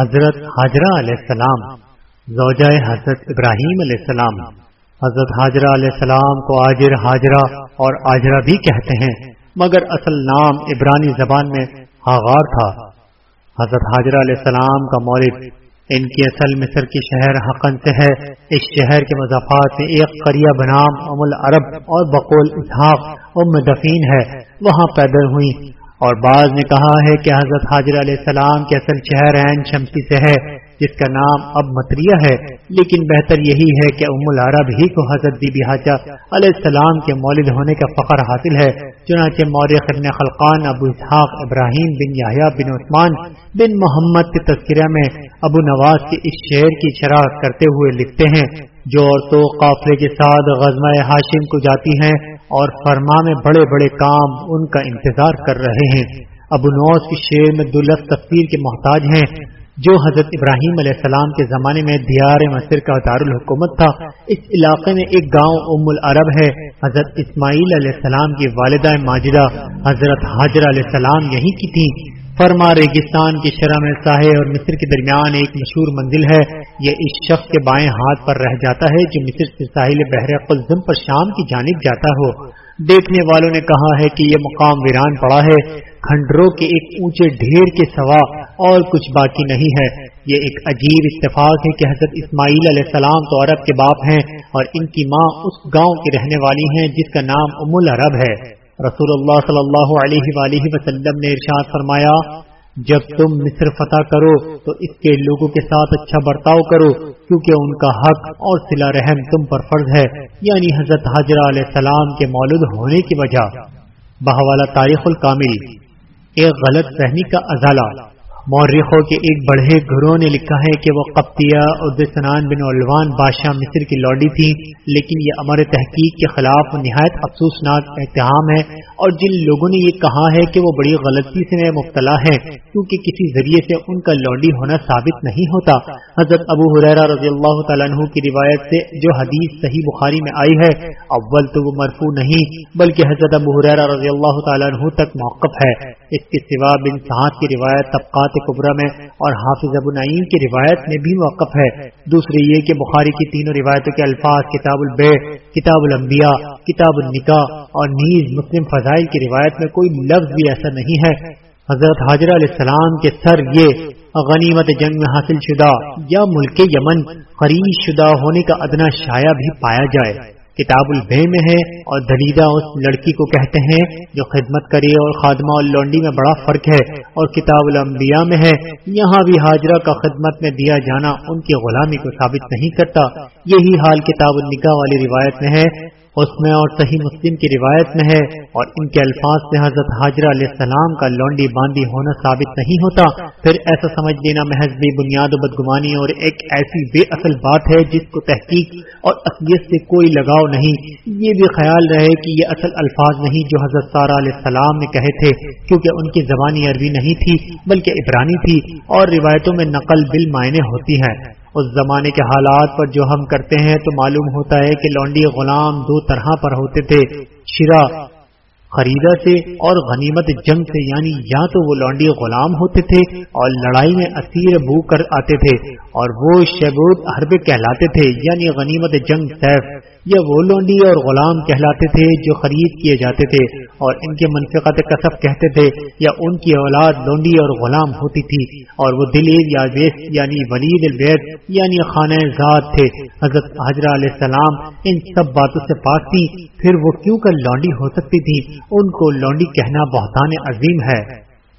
حضرت حاجرہ علیہ السلام، زوجہ حضرت ابراہیم علیہ السلام۔ حضرت حاجرہ علیہ السلام کو آجر، حاجرہ اور آجرہ بھی کہتے ہیں، مگر اصل نام عبرانی زبان میں ہاغار تھا۔ حضرت حاجرہ علیہ السلام کا مورد ان کی اصل مصر کی شہر حقن سے ہے۔ اس شہر کے مضافات سے ایک قریہ بنام ام العرب اور بقول اسحاق ام دفین ہے۔ وہاں پیدل ہوئی۔ اور بعض نے کہا ہے کہ حضرت حاضر علیہ السلام کے اصل شہر عین شمسی سے ہے، جس کا نام اب متریہ ہے۔ لیکن بہتر یہی ہے کہ ام العرب ہی کو حضرت بی بی حاجہ علیہ السلام کے مولد ہونے کا فخر حاصل ہے۔ چنانچہ مورخ ابن خلقان ابو اسحاق ابراہیم بن یاہیا بن عثمان بن محمد کے تذکرہ میں ابو نواز کے اس شعر کی شرح کرتے ہوئے لکھتے ہیں، جو عورتوں قافلے کے ساتھ غزمہ ہاشم کو جاتی ہیں اور فرما میں بڑے بڑے کام ان کا انتظار کر رہے ہیں۔ ابو نواز کی شعر میں دلف تفصیل کے محتاج ہیں۔ جو حضرت ابراہیم علیہ السلام کے زمانے میں دیار مصر کا دارالحکومت تھا، اس علاقے میں ایک گاؤں ام العرب ہے۔ حضرت اسماعیل علیہ السلام کی والدہ ماجدہ، حضرت حاضر علیہ السلام یہیں کی تھی فرما ریگستان کی شرح میں ساحے اور مصر کے درمیان ایک مشہور منزل ہے۔ یہ اس شخص کے بائیں ہاتھ پر رہ جاتا ہے جو مصر سے ساحل بحر قلزم پر شام کی جانب جاتا ہو۔ دیکھنے والوں نے کہا ہے کہ یہ مقام ویران پڑا ہے۔ کھنڈروں کے ایک اونچے ڈھیر کے سوا اور کچھ باقی نہیں ہے۔ یہ ایک عجیب اتفاق ہے کہ حضرت اسماعیل علیہ السلام تو عرب کے باپ ہیں اور ان کی ماں اس گاؤں کی رہنے والی ہیں جس کا نام ام العرب ہے۔ رسول اللہ صلی اللہ علیہ وآلہ وسلم نے ارشاد فرمایا، جب تم مصر فتح کرو تو اس کے لوگوں کے ساتھ اچھا برتاؤ کرو، کیونکہ ان کا حق اور سلا رحم تم پر فرض ہے یعنی حضرت حاجرہ علیہ السلام کے مولود ہونے کی وجہ۔ بہوالا تاریخ الکامل، ایک غلط فہمی کا ازالہ۔ مورخوں کے ایک بڑے گھروں نے لکھا ہے کہ وہ قبطیہ سنان بن علوان بادشاہ مصر کی لوڈی تھی، لیکن یہ امر تحقیق کے خلاف نہایت افسوسناک اتحام ہے اور جن لوگوں نے یہ کہا ہے کہ وہ بڑی غلطی سے مبتلا ہے کیونکہ کسی ذریعے سے ان کا لوڈی ہونا ثابت نہیں ہوتا۔ حضرت ابو حریرہ رضی اللہ تعالیٰ عنہ کی روایت سے جو حدیث صحیح بخاری میں آئی ہے، اول تو وہ مرفو نہیں، بلکہ حضرت ابو حریرہ رضی اللہ تعالیٰ عنہ تک موقف ہے۔ اس کے سوا بن صحت کی روایت طبقات قبرہ میں، اور حافظ ابو نعیم کی روایت میں بھی موقف ہے۔ دوسری یہ کہ بخاری کی تینوں روایتوں کے الفاظ کتاب البے کتاب الانبیاء، کتاب النکاح اور نیز مسلم فضائل کی روایت میں کوئی لفظ بھی ایسا نہیں ہے۔ حضرت حاضر علیہ السلام کے سر یہ غنیمت جنگ میں حاصل شدہ یا ملک یمن خریش شدہ ہونے کا ادنا شاید بھی پایا جائے۔ کتاب البے میں ہے اور دلیدہ اس لڑکی کو کہتے ہیں جو خدمت کرے اور خادمہ اور لونڈی میں بڑا فرق ہے اور کتاب الانبیاء میں ہے۔ یہاں بھی حاجرہ کا خدمت میں دیا جانا ان کی غلامی کو ثابت نہیں کرتا۔ یہی حال کتاب النکاح والی روایت میں ہے۔ اس میں اور صحیح مسلم کی روایت میں ہے اور ان کے الفاظ سے حضرت حاضرہ علیہ السلام کا لونڈی باندھی ہونا ثابت نہیں ہوتا۔ پھر ایسا سمجھ لینا محض بھی بنیاد و بدگمانی اور ایک ایسی بے اصل بات ہے جس کو تحقیق اور اصلیت سے کوئی لگاؤ نہیں۔ یہ بھی خیال رہے کہ یہ اصل الفاظ نہیں جو حضرت سارا علیہ السلام نے کہے تھے، کیونکہ ان کی زبانی عربی نہیں تھی، بلکہ عبرانی تھی اور روایتوں میں نقل بل معنی ہوتی ہے۔ اس زمانے کے حالات پر جو ہم کرتے ہیں تو معلوم ہوتا ہے کہ لونڈی غلام دو طرح پر ہوتے تھے، شرا خریدا سے اور غنیمت جنگ سے یعنی یا تو وہ لونڈی غلام ہوتے تھے اور لڑائی میں اسیر بو کر آتے تھے اور وہ شبود حرب کہلاتے تھے یعنی غنیمت جنگ سیف۔ یا وہ لونڈی اور غلام کہلاتے تھے جو خرید کیے جاتے تھے اور ان کے منفقت کسب کہتے تھے یا ان کی اولاد لونڈی اور غلام ہوتی تھی اور وہ دلیل یا ویس یعنی ولید الوید یعنی خانہ ذات تھے۔ حضرت حضرہ علیہ السلام ان سب باتوں سے پاک تھی پھر وہ کیوں کر لونڈی ہو سکتی تھی ان کو لونڈی کہنا بہتان عظیم ہے۔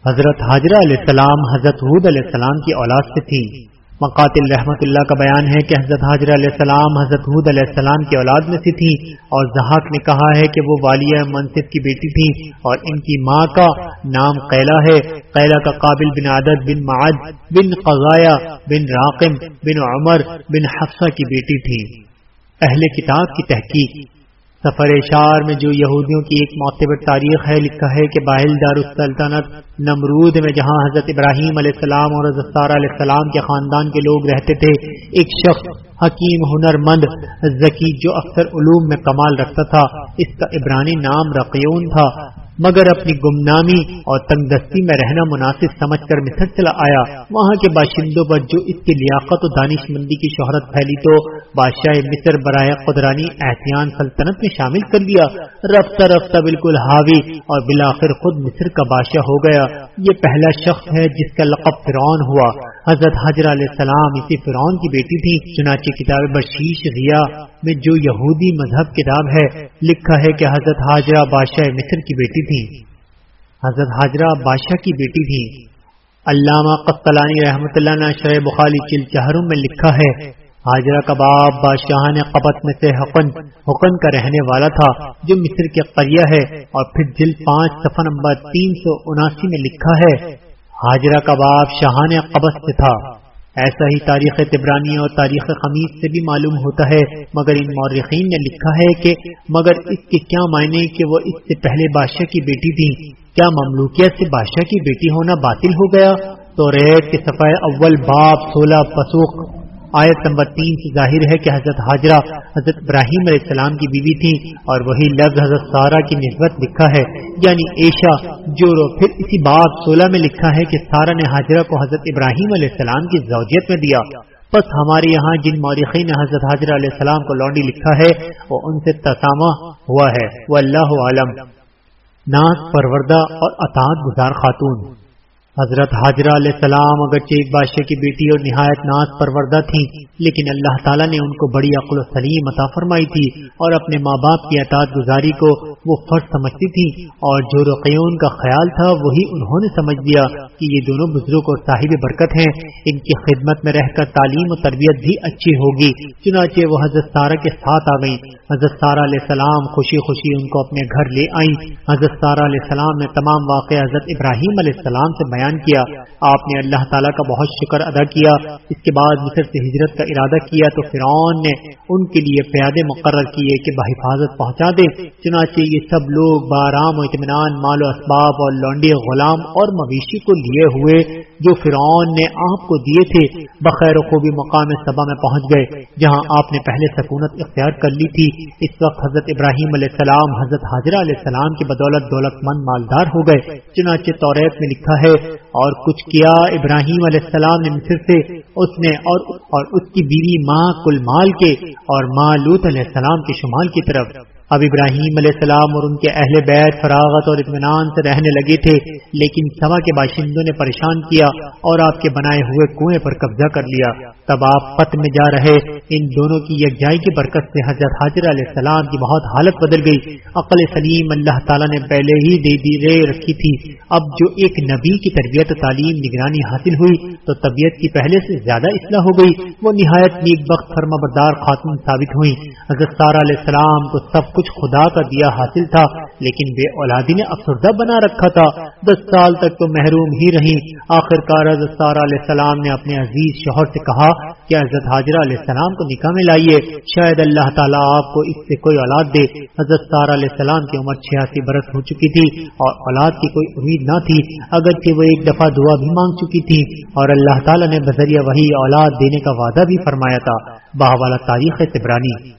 حضرت حاجرہ علیہ السلام حضرت حود علیہ السلام کی اولاد سے تھی مقاتل رحمت اللہ کا بیان ہے کہ حضرت حاضر علیہ السلام، حضرت حود علیہ السلام کی اولاد میں سے تھی اور زحاق نے کہا ہے کہ وہ والیہ منصف کی بیٹی تھی اور ان کی ماں کا نام قیلا ہے۔ قیلا کا قابل بن عدد بن معد بن قضایا بن راقم بن عمر بن حفصہ کی بیٹی تھی۔ اہل کتاب کی تحقیق۔ سفر اشار میں جو یہودیوں کی ایک معتبر تاریخ ہے، لکھا ہے کہ باہل دار السلطنت نمرود میں جہاں حضرت ابراہیم علیہ السلام اور حضرت علیہ السلام کے خاندان کے لوگ رہتے تھے، ایک شخص حکیم ہنر مند ذکی، جو اکثر علوم میں کمال رکھتا تھا، اس کا عبرانی نام رقیون تھا۔ مگر اپنی گمنامی اور تنگ دستی میں رہنا مناسب سمجھ کر مصر چلا آیا۔ وہاں کے باشندوں پر جو اس کی لیاقت و دانش مندی کی شہرت پھیلی تو بادشاہ مصر برائے قدرانی احتیاط سلطنت میں شامل کر دیا رفتہ رفتہ بالکل حاوی اور بلاخر خود مصر کا بادشاہ ہو گیا۔ یہ پہلا شخص ہے جس کا لقب فرعون ہوا۔ حضرت حضر علیہ السلام اسی فرعون کی بیٹی تھی چنانچہ کتاب بشیش ضیا میں جو یہودی مذہب کتاب ہے، لکھا ہے کہ حضرت حاجرہ بادشاہ مصر کی بیٹی تھی حضرت حاجرہ بادشاہ کی بیٹی تھی علامہ قسطلانی رحمۃ اللہ نے شرح بخاری چل چہروں میں لکھا ہے، حاجرہ کا بادشاہ نے قبط میں سے حقن حقن کا رہنے والا تھا، جو مصر کے قریہ ہے۔ اور پھر جل پانچ، صفحہ نمبر تین سو اناسی میں لکھا ہے، حاجرہ کا شاہان قبض سے تھا۔ ایسا ہی تاریخ تبرانی اور تاریخ خمیز سے بھی معلوم ہوتا ہے، مگر ان مورخین نے لکھا ہے کہ مگر اس کے کیا معنی کہ وہ اس سے پہلے بادشاہ کی بیٹی تھی کیا مملوکیت سے بادشاہ کی بیٹی ہونا باطل ہو گیا؟ تو ریت کے صفحہ اول، باب سولہ پسوخ آیت نمبر تین سے ظاہر ہے کہ حضرت حاجرہ، حضرت ابراہیم علیہ السلام کی بیوی تھی اور وہی لفظ حضرت سارا کی نسبت لکھا ہے یعنی ایشا جو پھر اسی بات سولہ میں لکھا ہے کہ سارا نے حاجرہ کو حضرت ابراہیم علیہ السلام کی زوجیت میں دیا۔ بس ہمارے یہاں جن مورخین نے حضرت حاجرہ علیہ السلام کو لونڈی لکھا ہے، وہ ان سے تسامہ ہوا ہے۔ وہ اللہ عالم۔ ناز پروردہ اور اطاعت گزار خاتون۔ حضرت حاجرہ علیہ السلام اگرچہ ایک بادشاہ کی بیٹی اور نہایت ناز پروردہ تھی لیکن اللہ تعالیٰ نے ان کو بڑی عقل و سلیم عطا فرمائی تھی اور اپنے ماں باپ کی اطاعت گزاری کو وہ فرض سمجھتی تھی اور جو رقیون کا خیال تھا وہی انہوں نے سمجھ دیا کہ یہ دونوں بزرگ اور صاحب برکت ہیں۔ ان کی خدمت میں رہ کر تعلیم و تربیت بھی اچھی ہوگی۔ چنانچہ وہ حضرت سارہ کے ساتھ آ گئی حضرت سارہ علیہ السلام خوشی خوشی ان کو اپنے گھر لے آئیں۔ حضرت سارہ علیہ السلام نے تمام واقع حضرت ابراہیم علیہ السلام سے بیان بیان کیا۔ آپ نے اللہ تعالیٰ کا بہت شکر ادا کیا۔ اس کے بعد مصر سے ہجرت کا ارادہ کیا تو فرعون نے ان کے لیے پیادے مقرر کیے کہ بحفاظت پہنچا دے چنانچہ یہ سب لوگ بارام و اطمینان، مال و اسباب اور لونڈی غلام اور مویشی کو لیے ہوئے جو فرعون نے آپ کو دیے تھے، بخیر و خوبی مقام سبا میں پہنچ گئے، جہاں آپ نے پہلے سکونت اختیار کر لی تھی۔ اس وقت حضرت ابراہیم علیہ السلام، حضرت حاضرہ علیہ السلام کی بدولت دولت مند مالدار ہو گئے۔ چنانچہ توریت میں لکھا ہے، اور کچھ کیا ابراہیم علیہ السلام نے مصر سے، اس نے اور اور اس کی بیوی ماں کل مال کے اور ماں لوت علیہ السلام کے شمال کی طرف۔ اب ابراہیم علیہ السلام اور ان کے اہل بیت فراغت اور اطمینان سے رہنے لگے تھے، لیکن سوا کے باشندوں نے پریشان کیا اور آپ کے بنائے ہوئے کنویں پر قبضہ کر لیا۔ تب آپ پت میں جا رہے، ان دونوں کی یکجائی کی برکت سے حضرت حاضر علیہ السلام کی بہت حالت بدل گئی۔ عقل سلیم اللہ تعالیٰ نے پہلے ہی دے دی رے رکھی تھی۔ اب جو ایک نبی کی تربیت تعلیم نگرانی حاصل ہوئی، تو طبیعت کی پہلے سے زیادہ اصلاح ہو گئی۔ وہ نہایت نیک بخت، فرما بردار خاتون ثابت ہوئی حضرت سارا علیہ السلام کو سب کچھ خدا کا دیا حاصل تھا، لیکن بے اولادی نے افسردہ بنا رکھا تھا۔ دس سال تک تو محروم ہی رہی۔ آخر کار حضرت سارا علیہ السلام نے اپنے عزیز شوہر سے کہا کہ حضرت حاضرہ علیہ السلام کو نکاح میں لائیے، شاید اللہ تعالیٰ آپ کو اس سے کوئی اولاد دے۔ حضرت سارا علیہ السلام کی عمر چھیاسی برس ہو چکی تھی اور اولاد کی کوئی امید نہ تھی، اگرچہ وہ ایک دفعہ دعا بھی مانگ چکی تھی۔ اور اللہ تعالیٰ نے بذریعہ وہی اولاد دینے کا وعدہ بھی فرمایا تھا۔ باہوالا تاریخ سبرانی۔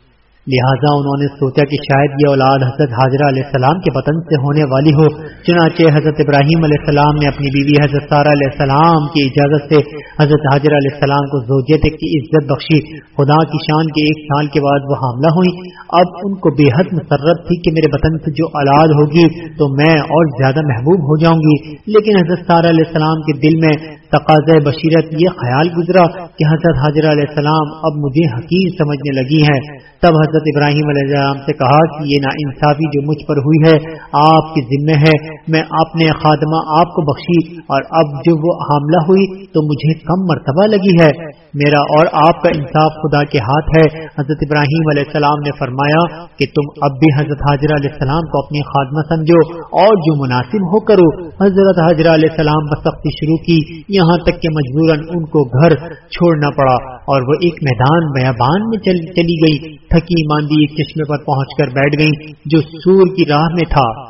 لہٰذا انہوں نے سوچا کہ شاید یہ اولاد حضرت حاضرہ علیہ السلام کے وطن سے ہونے والی ہو، چنانچہ حضرت ابراہیم علیہ السلام نے اپنی بیوی حضرت سارہ علیہ السلام کی اجازت سے حضرت حاضرہ علیہ السلام کو زوجیت کی عزت بخشی۔ خدا کی شان کے ایک سال کے بعد وہ حاملہ ہوئی اب ان کو بے حد مسرت تھی کہ میرے وطن سے جو اولاد ہوگی تو میں اور زیادہ محبوب ہو جاؤں گی۔ لیکن حضرت سارہ علیہ السلام کے دل میں تقاضۂ بشیرت یہ خیال گزرا کہ حضرت حاضرہ علیہ السلام اب مجھے حقیق سمجھنے لگی ہیں۔ تب حضرت ابراہیم علیہ السلام سے کہا کہ یہ نا انصافی جو مجھ پر ہوئی ہے، آپ کی ذمہ ہے۔ میں اپنے خادمہ آپ کو بخشی اور اب جو وہ حاملہ ہوئی تو مجھے کم مرتبہ لگی ہے۔ میرا اور آپ کا انصاف خدا کے ہاتھ ہے۔ حضرت ابراہیم علیہ السلام نے فرمایا کہ تم اب بھی حضرت حاضر علیہ السلام کو اپنی خادمہ سمجھو اور جو مناسب ہو کرو۔ حضرت حاضر علیہ السلام بسختی شروع کی۔ یہاں تک کہ مجبوراً ان کو گھر چھوڑنا پڑا اور وہ ایک میدان بیابان میں چلی گئی۔ تھکی ماندی ایک چشمے پر پہنچ کر بیٹھ گئی جو سور کی راہ میں تھا۔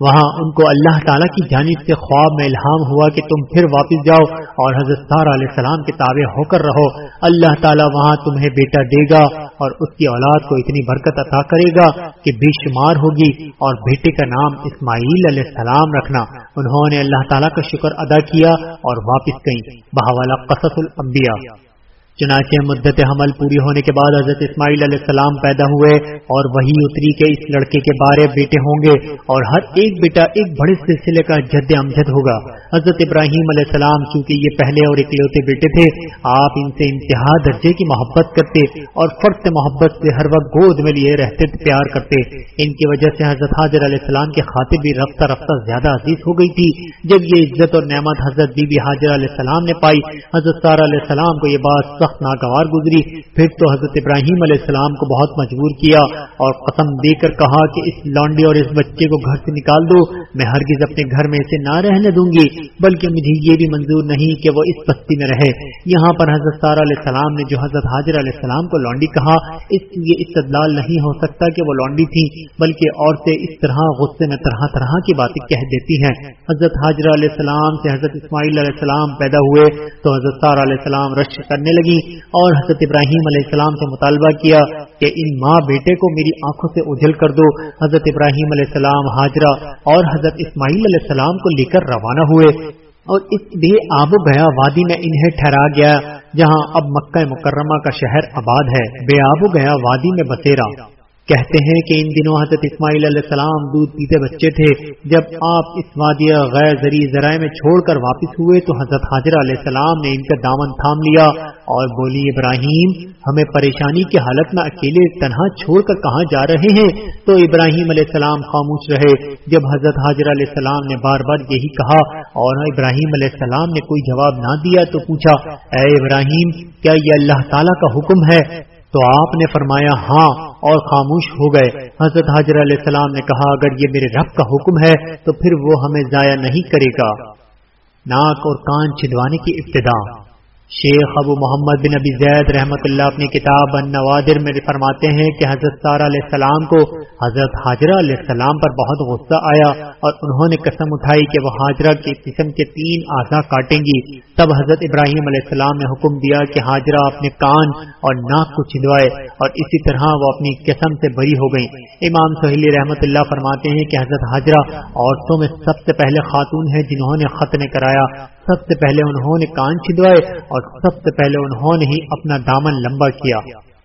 وہاں ان کو اللہ تعالیٰ کی جانب سے خواب میں الہام ہوا کہ تم پھر واپس جاؤ اور حضرت سارا علیہ السلام کے تابع ہو کر رہو۔ اللہ تعالیٰ وہاں تمہیں بیٹا دے گا اور اس کی اولاد کو اتنی برکت عطا کرے گا کہ بے شمار ہوگی اور بیٹے کا نام اسماعیل علیہ السلام رکھنا۔ انہوں نے اللہ تعالیٰ کا شکر ادا کیا اور واپس گئیں۔ بہوالا قصص الانبیاء۔ چنانچہ مدت حمل پوری ہونے کے بعد حضرت اسماعیل علیہ السلام پیدا ہوئے اور وہی اتری کے اس لڑکے کے بارے بیٹے ہوں گے اور ہر ایک بیٹا ایک بڑے سلسلے کا جد امجد ہوگا۔ حضرت ابراہیم علیہ السلام چونکہ یہ پہلے اور اکلوتے بیٹے تھے، آپ ان سے انتہا درجے کی محبت کرتے اور فرق محبت سے ہر وقت گود میں لیے رہتے، پیار کرتے۔ ان کی وجہ سے حضرت حاضر علیہ السلام کے خاطر بھی رفتہ رفتہ زیادہ عزیز ہو گئی تھی۔ جب یہ عزت اور نعمت حضرت بی بی حاضر علیہ السلام نے پائی، حضرت سارا علیہ السلام کو یہ بات سخت ناگوار گزری۔ پھر تو حضرت ابراہیم علیہ السلام کو بہت مجبور کیا اور قسم دے کر کہا کہ اس لانڈی اور اس بچے کو گھر سے نکال دو، میں ہرگز اپنے گھر میں اسے نہ رہنے دوں گی، بلکہ مجھے یہ بھی منظور نہیں کہ وہ اس بستی میں رہے۔ یہاں پر حضرت سارا علیہ السلام نے جو حضرت حاضر علیہ السلام کو لانڈی کہا، اس لیے استدلال نہیں ہو سکتا کہ وہ لانڈی تھی، بلکہ عورتیں اس طرح غصے میں طرح طرح کی باتیں کہہ دیتی ہیں۔ حضرت حاضر علیہ السلام سے حضرت اسماعیل علیہ السلام پیدا ہوئے، تو حضرت سارا علیہ السلام رش کرنے لگی اور حضرت ابراہیم علیہ السلام سے مطالبہ کیا کہ ان ماں بیٹے کو میری آنکھوں سے اجل کر دو۔ حضرت ابراہیم علیہ السلام حاجرہ اور حضرت اسماعیل علیہ السلام کو لے کر روانہ ہوئے۔ اور اس بے آب و گیا وادی میں انہیں ٹھہرا گیا، جہاں اب مکہ مکرمہ کا شہر آباد ہے۔ بے آب و گیا وادی میں بسیرا۔ کہتے ہیں کہ ان دنوں حضرت اسماعیل علیہ السلام دودھ پیتے بچے تھے۔ جب آپ اس وادیہ غیر زری ذرائع میں چھوڑ کر واپس ہوئے تو حضرت حاضر علیہ السلام نے ان کا دامن تھام لیا اور بولی، ابراہیم، ہمیں پریشانی کی حالت میں اکیلے تنہا چھوڑ کر کہاں جا رہے ہیں؟ تو ابراہیم علیہ السلام خاموش رہے۔ جب حضرت حاضر علیہ السلام نے بار بار یہی کہا اور ابراہیم علیہ السلام نے کوئی جواب نہ دیا تو پوچھا، اے ابراہیم، کیا یہ اللہ تعالیٰ کا حکم ہے تو آپ نے فرمایا ہاں اور خاموش ہو گئے۔ حضرت حاضر علیہ السلام نے کہا، اگر یہ میرے رب کا حکم ہے، تو پھر وہ ہمیں ضائع نہیں کرے گا۔ ناک اور کان چھدوانے کی ابتدا۔ شیخ ابو محمد بن ابی زید رحمت اللہ اپنی کتاب نوادر میں فرماتے ہیں کہ حضرت سارا علیہ السلام کو حضرت حاجرہ علیہ السلام پر بہت غصہ آیا اور انہوں نے قسم اٹھائی کہ وہ حاجرہ کے قسم کے تین اعضا کاٹیں گی۔ تب حضرت ابراہیم علیہ السلام نے حکم دیا کہ حاجرہ اپنے کان اور ناک کو چھلوائے اور اسی طرح وہ اپنی قسم سے بری ہو گئی امام سہیلی رحمت اللہ فرماتے ہیں کہ حضرت حاجرہ عورتوں میں سب سے پہلے خاتون ہے جنہوں نے ختنے کرایا۔ سب سے پہلے انہوں نے کان چھدوائے اور سب سے پہلے انہوں نے ہی اپنا دامن لمبا کیا۔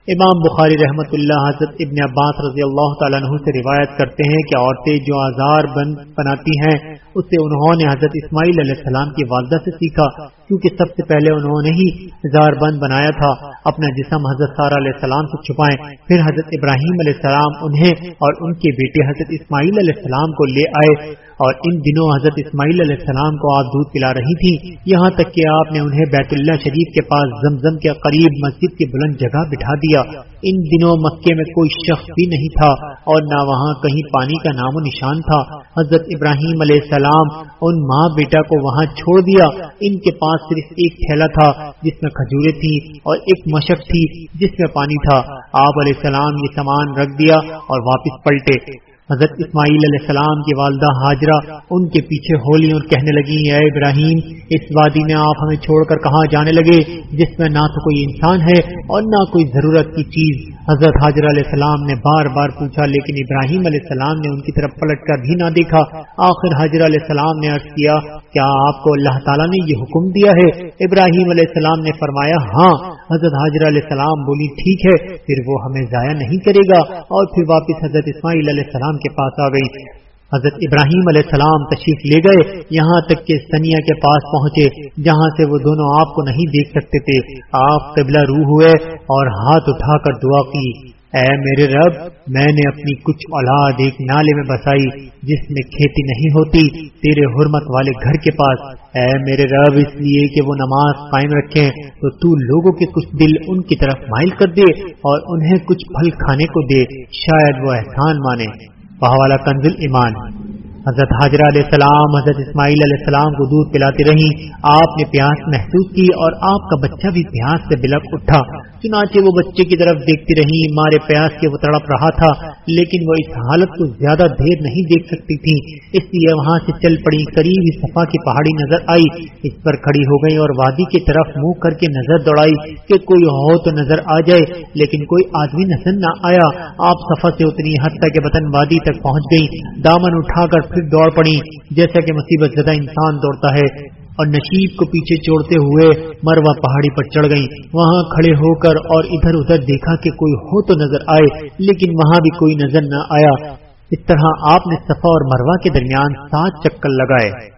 امام بخاری رحمت اللہ حضرت ابن عباس رضی اللہ تعالیٰ عنہ سے روایت کرتے ہیں کہ عورتیں جو آزار بند بناتی ہیں اسے انہوں نے حضرت اسماعیل علیہ السلام کی والدہ سے سیکھا۔ کیونکہ سب سے پہلے انہوں نے ہی زار بند بنایا تھا، اپنا جسم حضرت سارا علیہ السلام سے چھپائیں، پھر حضرت ابراہیم علیہ السلام انہیں اور ان کے بیٹے حضرت اسماعیل علیہ السلام کو لے آئے۔ اور ان دنوں حضرت اسماعیل علیہ السلام کو آپ دودھ پلا رہی تھی یہاں تک کہ آپ نے انہیں بیت اللہ شریف کے پاس زمزم کے قریب مسجد کی بلند جگہ بٹھا دیا۔ ان دنوں مکے میں کوئی شخص بھی نہیں تھا اور نہ وہاں کہیں پانی کا نام و نشان تھا۔ حضرت ابراہیم علیہ السلام ان ماں بیٹا کو وہاں چھوڑ دیا۔ ان کے پاس صرف ایک تھیلا تھا جس میں کھجورے تھی اور ایک مشق تھی جس میں پانی تھا۔ آپ علیہ السلام یہ سامان رکھ دیا اور واپس پلٹے۔ حضرت اسماعیل علیہ السلام کی والدہ حاجرہ ان کے پیچھے ہولی اور کہنے لگی، اے ابراہیم، اس وادی میں آپ ہمیں چھوڑ کر کہاں جانے لگے؟ جس میں نہ تو کوئی انسان ہے اور نہ کوئی ضرورت کی چیز حضرت حاضر علیہ السلام نے بار بار پوچھا، لیکن ابراہیم علیہ السلام نے ان کی طرف پلٹ کر بھی نہ دیکھا۔ آخر حاضر علیہ السلام نے عرض کیا کیا آپ کو اللہ تعالیٰ نے یہ حکم دیا ہے؟ ابراہیم علیہ السلام نے فرمایا ہاں۔ حضرت حاضر علیہ السلام بولی، ٹھیک ہے۔ پھر وہ ہمیں ضائع نہیں کرے گا۔ اور پھر واپس حضرت اسماعیل علیہ السلام کے پاس آ گئی۔ حضرت ابراہیم علیہ السلام تشریف لے گئے، یہاں تک کہ سنیا کے پاس پہنچے، جہاں سے وہ دونوں آپ کو نہیں دیکھ سکتے تھے۔ آپ قبلہ روح ہوئے اور ہاتھ اٹھا کر دعا کی۔ اے میرے رب، میں نے اپنی کچھ اولاد ایک نالے میں بسائی، جس میں کھیتی نہیں ہوتی، تیرے حرمت والے گھر کے پاس۔ اے میرے رب، اس لیے کہ وہ نماز قائم رکھیں، تو تو لوگوں کے کچھ دل ان کی طرف مائل کر دے اور انہیں کچھ پھل کھانے کو دے، شاید وہ احسان مانے۔ بہوالا کنزل ایمان۔ حضرت حاضرہ علیہ السلام، حضرت اسماعیل علیہ السلام کو دودھ پلاتی رہی آپ نے پیاس محسوس کی اور آپ کا بچہ بھی پیاس سے بلک اٹھا۔ چنانچہ وہ بچے کی طرف دیکھتی رہی، مارے پیاس کے وہ تڑپ رہا تھا، لیکن وہ اس حالت کو زیادہ دیر نہیں دیکھ سکتی تھی۔ اس لیے وہاں سے چل پڑی، قریب ہی صفا کی پہاڑی نظر آئی۔ اس پر کھڑی ہو گئی اور وادی کی طرف منہ کر کے نظر دوڑائی کہ کوئی ہو تو نظر آ جائے، لیکن کوئی آدمی نظر نہ آیا۔ آپ سفر سے اتنی حد تک بطن وادی تک پہنچ گئی دامن اٹھا کر پھر دوڑ پڑی، جیسا کہ مصیبت زدہ انسان دوڑتا ہے۔ اور نشیب کو پیچھے چھوڑتے ہوئے مروا پہاڑی پر چڑھ گئی وہاں کھڑے ہو کر اور ادھر ادھر دیکھا کہ کوئی ہو تو نظر آئے، لیکن وہاں بھی کوئی نظر نہ آیا۔ اس طرح آپ نے صفا اور مروا کے درمیان سات چکر لگائے۔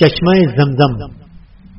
چشمہ زمزم۔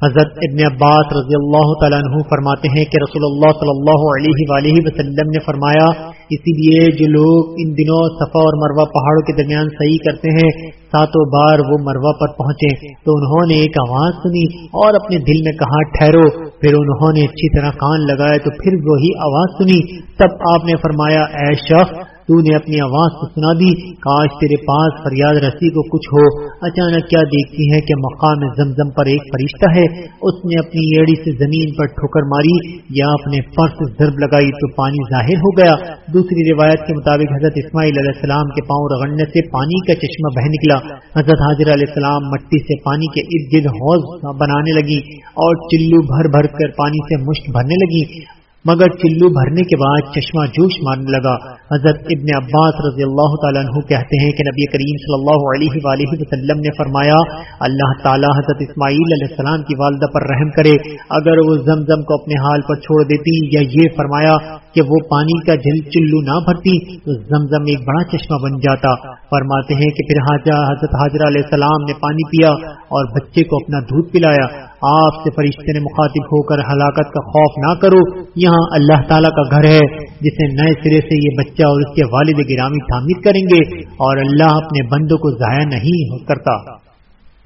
حضرت ابن عباس رضی اللہ تعالیٰ عنہ فرماتے ہیں کہ رسول اللہ صلی اللہ علیہ وآلہ وسلم نے فرمایا، اسی لیے جو لوگ ان دنوں صفا اور مروا پہاڑوں کے درمیان صحیح کرتے ہیں، ساتوں بار وہ مروا پر پہنچے تو انہوں نے ایک آواز سنی اور اپنے دل میں کہا، ٹھہرو۔ پھر انہوں نے اچھی طرح کان لگائے تو پھر وہی آواز سنی۔ تب آپ نے فرمایا، اے شخص تو نے اپنی آواز کو سنا دی۔ کاش تیرے پاس فریاد رسی کو کچھ ہو۔ اچانک کیا دیکھتی ہے کہ مقام زمزم پر ایک فرشتہ ہے۔ اس نے اپنی ایڑی سے زمین پر ٹھوکر ماری۔ یا اپنے فرش ضرب لگائی تو پانی ظاہر ہو گیا۔ دوسری روایت کے مطابق حضرت اسماعیل علیہ السلام کے پاؤں رگڑنے سے پانی کا چشمہ بہ نکلا۔ حضرت حاضر علیہ السلام مٹی سے پانی کے ارد گرد حوض بنانے لگی اور چلو بھر بھر کر پانی سے مشک بھرنے لگی مگر چلو بھرنے کے بعد چشمہ جوش مارنے لگا۔ حضرت ابن عباس رضی اللہ تعالیٰ عنہ کہتے ہیں کہ نبی کریم صلی اللہ علیہ وآلہ وسلم نے فرمایا، اللہ تعالیٰ حضرت اسماعیل علیہ السلام کی والدہ پر رحم کرے، اگر وہ زمزم کو اپنے حال پر چھوڑ دیتی یا یہ فرمایا کہ وہ پانی کا جل چلو نہ بھرتی تو زمزم ایک بڑا چشمہ بن جاتا۔ فرماتے ہیں کہ پھر حضرت حاضرہ علیہ السلام نے پانی پیا اور بچے کو اپنا دودھ پلایا۔ آپ سے فرشتے نے مخاطب ہو کر ہلاکت کا خوف نہ کرو۔ یہاں اللہ تعالیٰ کا گھر ہے جسے نئے سرے سے یہ بچہ اور اس کے والد گرامی تعمیر کریں گے اور اللہ اپنے بندوں کو ضائع نہیں کرتا۔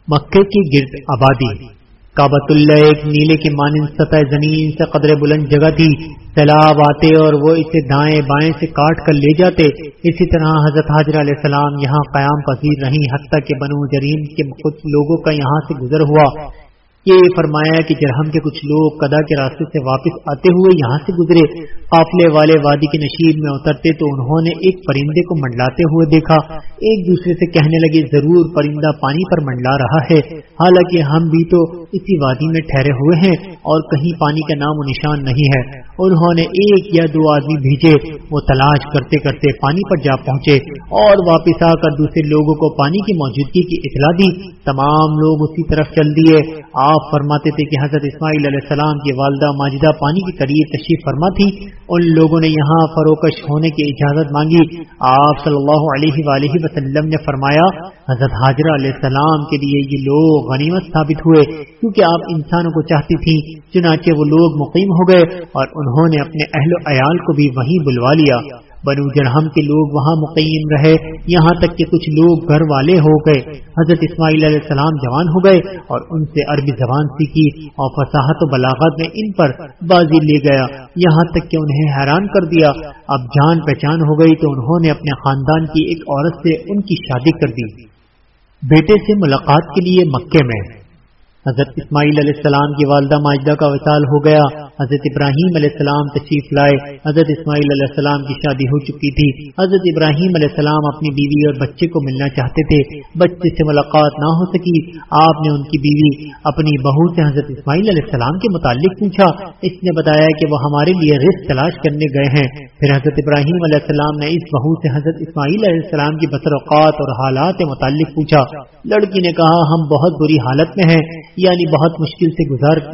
مکے کی گرد آبادی۔ کابت اللہ ایک نیلے کی مانند سطح زمین سے قدر بلند جگہ تھی۔ سیلاب آتے اور وہ اسے دائیں بائیں سے کاٹ کر لے جاتے۔ اسی طرح حضرت حاضر علیہ السلام یہاں قیام پذیر رہی حتیٰ کہ بنو جریم کے کچھ لوگوں کا یہاں سے گزر ہوا۔ یہ فرمایا کہ جرہم کے کچھ لوگ قدا کے راستے سے واپس آتے ہوئے یہاں سے گزرے۔ قافلے والے وادی کے نشیب میں اترتے تو انہوں نے ایک پرندے کو منڈلاتے ہوئے دیکھا۔ ایک دوسرے سے کہنے لگے، ضرور، پرندہ پانی پر منڈلا رہا ہے۔ حالانکہ ہم بھی تو اسی وادی میں ٹھہرے ہوئے ہیں اور کہیں پانی کا نام و نشان نہیں ہے۔ انہوں نے ایک یا دو آدمی بھیجے۔ وہ تلاش کرتے کرتے پانی پر جا پہنچے اور واپس آ کر دوسرے لوگوں کو پانی کی موجودگی کی اطلاع دی۔ تمام لوگ اسی طرف چل دیے۔ آپ فرماتے تھے کہ حضرت اسماعیل علیہ السلام کی والدہ ماجدہ پانی کے قریب تشریف فرما تھی ان لوگوں نے یہاں فروکش ہونے کی اجازت مانگی۔ آپ صلی اللہ علیہ وآلہ وسلم نے فرمایا، حضرت حاضرہ علیہ السلام کے لیے یہ لوگ غنیمت ثابت ہوئے، کیونکہ آپ انسانوں کو چاہتی تھی چنانچہ وہ لوگ مقیم ہو گئے اور انہوں نے اپنے اہل و عیال کو بھی وہیں بلوا لیا۔ بنو جرہم کے لوگ وہاں مقیم رہے، یہاں تک کہ کچھ لوگ گھر والے ہو گئے۔ حضرت اسماعیل علیہ السلام جوان ہو گئے اور ان سے عربی زبان سیکھی اور فصاحت و بلاغت میں ان پر بازی لے گیا۔ یہاں تک کہ انہیں حیران کر دیا۔ اب جان پہچان ہو گئی تو انہوں نے اپنے خاندان کی ایک عورت سے ان کی شادی کر دی۔ بیٹے سے ملاقات کے لیے مکے میں۔ حضرت اسماعیل علیہ السلام کی والدہ ماجدہ کا وصال ہو گیا، حضرت ابراہیم علیہ السلام تشریف لائے، حضرت اسماعیل علیہ السلام کی شادی ہو چکی تھی۔ حضرت ابراہیم علیہ السلام اپنی بیوی اور بچے کو ملنا چاہتے تھے، بچے سے ملاقات نہ ہو سکی۔ آپ نے ان کی بیوی اپنی بہو سے حضرت اسماعیل علیہ السلام کے متعلق پوچھا، اس نے بتایا کہ وہ ہمارے لیے رزق تلاش کرنے گئے ہیں۔ پھر حضرت ابراہیم علیہ السلام نے اس بہو سے حضرت اسماعیل علیہ السلام کی بسر اوقات اور حالات کے متعلق پوچھا۔ لڑکی نے کہا، ہم بہت بری حالت میں ہیں یعنی بہت مشکل سے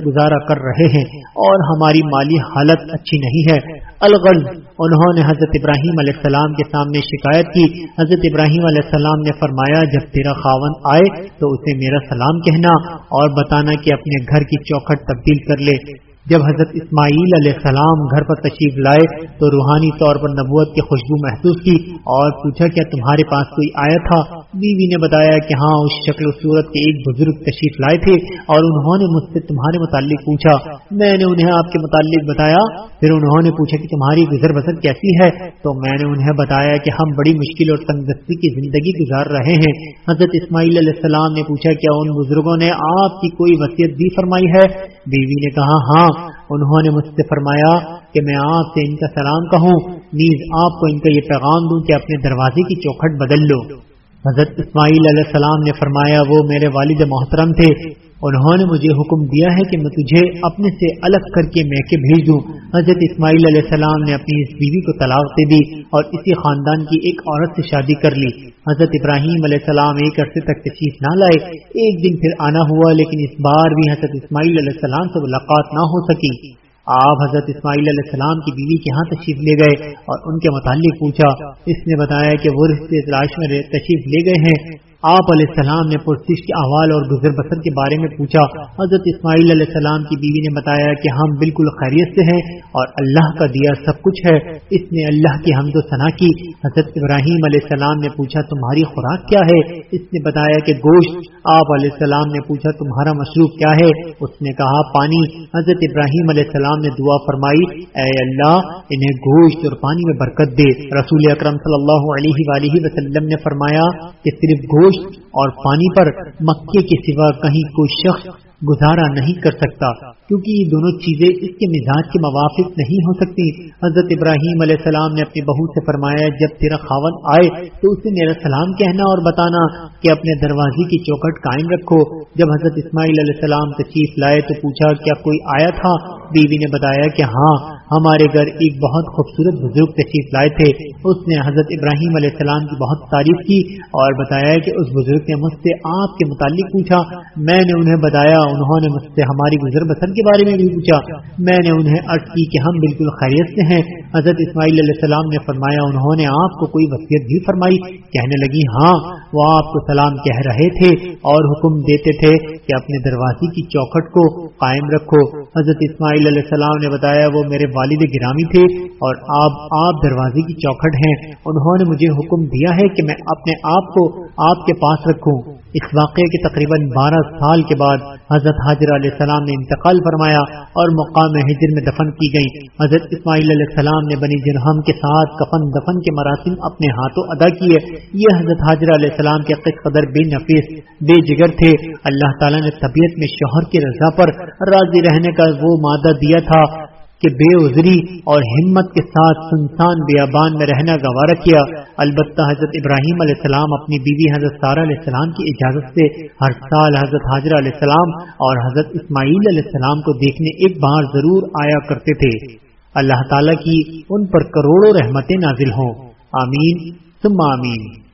گزارا کر رہے ہیں اور ہماری مالی حالت اچھی نہیں ہے۔ الغرض انہوں نے حضرت ابراہیم علیہ السلام کے سامنے شکایت کی۔ حضرت ابراہیم علیہ السلام نے فرمایا، جب تیرا خاون آئے تو اسے میرا سلام کہنا اور بتانا کہ اپنے گھر کی چوکھٹ تبدیل کر لے۔ جب حضرت اسماعیل علیہ السلام گھر پر تشریف لائے تو روحانی طور پر نبوت کی خوشبو محسوس کی اور پوچھا کیا تمہارے پاس کوئی آیا تھا؟ بیوی نے بتایا کہ ہاں اس شکل و صورت کے ایک بزرگ تشریف لائے تھے اور انہوں نے مجھ سے تمہارے متعلق پوچھا۔ میں نے انہیں آپ کے متعلق بتایا۔ پھر انہوں نے پوچھا کہ تمہاری گزر بسر کیسی ہے؟ تو میں نے انہیں بتایا کہ ہم بڑی مشکل اور تندرستی کی زندگی گزار رہے ہیں۔ حضرت اسماعیل علیہ السلام نے پوچھا، کیا ان بزرگوں نے آپ کی کوئی وصیت بھی فرمائی ہے؟ بیوی نے کہا ہاں انہوں نے مجھ سے فرمایا کہ میں آپ سے ان کا سلام کہوں، نیز آپ کو ان کا یہ پیغام دوں کہ اپنے دروازے کی چوکھٹ بدل لو۔ حضرت اسماعیل علیہ السلام نے فرمایا، وہ میرے والد محترم تھے۔ انہوں نے مجھے حکم دیا ہے کہ میں تجھے اپنے سے الگ کر کے میں کے بھیج دوں۔ حضرت اسماعیل علیہ السلام نے اپنی اس بیوی کو طلاق دے دی اور اسی خاندان کی ایک عورت سے شادی کر لی۔ حضرت ابراہیم علیہ السلام ایک عرصے تک تشریف نہ لائے۔ ایک دن پھر آنا ہوا، لیکن اس بار بھی حضرت اسماعیل علیہ السلام سے ملاقات نہ ہو سکی۔ آپ حضرت اسماعیل علیہ السلام کی بیوی کے ہاں تشریف لے گئے اور ان کے متعلق پوچھا۔ اس نے بتایا کہ وہ رشتے تلاش میں تشریف لے گئے ہیں۔ آپ علیہ السلام نے پرسش کے احوال اور گزر بسر کے بارے میں پوچھا۔ حضرت اسماعیل علیہ السلام کی بیوی نے بتایا کہ ہم بالکل خیریت سے ہیں اور اللہ کا دیا سب کچھ ہے۔ اس نے اللہ کی حمد و ثنا کی۔ حضرت ابراہیم علیہ السلام نے پوچھا، تمہاری خوراک کیا ہے؟ اس نے بتایا کہ گوشت۔ آپ علیہ السلام نے پوچھا، تمہارا مصروف کیا ہے؟ اس نے کہا، پانی۔ حضرت ابراہیم علیہ السلام نے دعا فرمائی، اے اللہ، انہیں گوشت اور پانی میں برکت دے۔ رسول اکرم صلی اللہ علیہ وآلہ وسلم نے فرمایا کہ صرف گوشت گوشت اور پانی پر مکے کے سوا کہیں کوئی شخص گزارا نہیں کر سکتا، کیونکہ یہ دونوں چیزیں اس کے مزاج کے موافق نہیں ہو سکتی۔ حضرت ابراہیم علیہ السلام نے اپنی بہو سے فرمایا، جب تیرا خاون آئے تو اسے میرا سلام کہنا اور بتانا کہ اپنے دروازے کی چوکٹ قائم رکھو۔ جب حضرت اسماعیل علیہ السلام تشریف لائے تو پوچھا، کیا کوئی آیا تھا؟ بیوی نے بتایا کہ ہاں ہمارے گھر ایک بہت خوبصورت بزرگ تشریف لائے تھے۔ اس نے حضرت ابراہیم علیہ السلام کی بہت تعریف کی اور بتایا کہ اس بزرگ نے مجھ سے آپ کے متعلق پوچھا۔ میں نے انہیں بتایا، انہوں نے مجھ سے ہماری گزر بسر کے بارے میں بھی پوچھا۔ میں نے انہیں عرض کی کہ ہم بالکل خیریت سے ہیں۔ حضرت اسماعیل علیہ السلام نے فرمایا، انہوں نے آپ کو کوئی وصیت بھی فرمائی۔ کہنے لگی ہاں وہ آپ کو سلام کہہ رہے تھے اور حکم دیتے تھے کہ اپنے دروازے کی چوکھٹ کو قائم رکھو۔ حضرت اسماعیل علیہ السلام نے بتایا وہ میرے والد گرامی تھے اور آپ آپ دروازے کی چوکھٹ ہیں۔ انہوں نے مجھے حکم دیا ہے کہ میں اپنے آپ کو آپ کے پاس رکھوں۔ اس واقعے کے تقریباً بارہ سال کے بعد حضرت حاضر علیہ السلام نے انتقال فرمایا اور مقام ہجر میں دفن کی گئی۔ حضرت اسماعیل علیہ السلام نے بنی جرہم کے ساتھ کفن دفن کے مراسم اپنے ہاتھوں ادا کیے۔ یہ حضرت حاضر علیہ السلام کے قص قدر بے نفیس، بے جگر تھے۔ اللہ تعالیٰ نے طبیعت میں شوہر کی رضا پر راضی رہنے کا وہ مادہ دیا تھا۔ کہ بے عذری اور ہمت کے ساتھ سنسان بیابان میں رہنا گوارا کیا۔ البتہ حضرت ابراہیم علیہ السلام اپنی بیوی حضرت سارا علیہ السلام کی اجازت سے ہر سال حضرت حاضر علیہ السلام اور حضرت اسماعیل علیہ السلام کو دیکھنے ایک بار ضرور آیا کرتے تھے۔ اللہ تعالیٰ کی ان پر کروڑوں رحمتیں نازل ہوں۔ آمین۔ ثم آمین۔